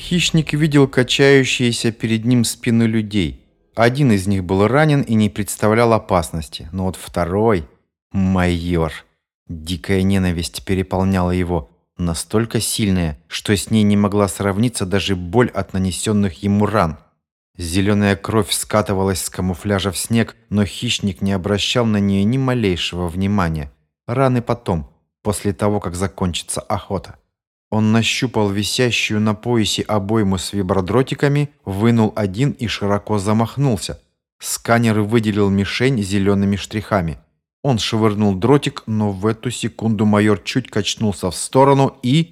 Хищник видел качающиеся перед ним спины людей. Один из них был ранен и не представлял опасности, но вот второй — майор. Дикая ненависть переполняла его, настолько сильная, что с ней не могла сравниться даже боль от нанесенных ему ран. Зеленая кровь скатывалась с камуфляжа в снег, но хищник не обращал на нее ни малейшего внимания. Раны потом, после того, как закончится охота. Он нащупал висящую на поясе обойму с вибродротиками, вынул один и широко замахнулся. Сканер выделил мишень зелеными штрихами. Он швырнул дротик, но в эту секунду майор чуть качнулся в сторону и...